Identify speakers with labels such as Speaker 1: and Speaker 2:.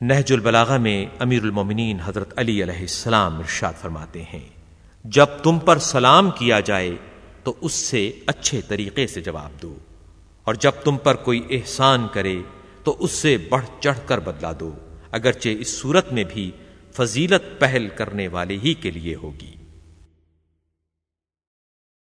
Speaker 1: نہج البلاغہ میں امیر المومنین حضرت علی علیہ السلام ارشاد فرماتے ہیں، جب تم پر سلام کیا جائے تو اس سے اچھے طریقے سے جواب دو، اور جب تم پر کوئی احسان کرے تو اس سے بڑھ چڑھ کر بدلا دو، اگرچہ اس صورت میں بھی فضیلت پہل کرنے والے ہی کے لیے ہوگی۔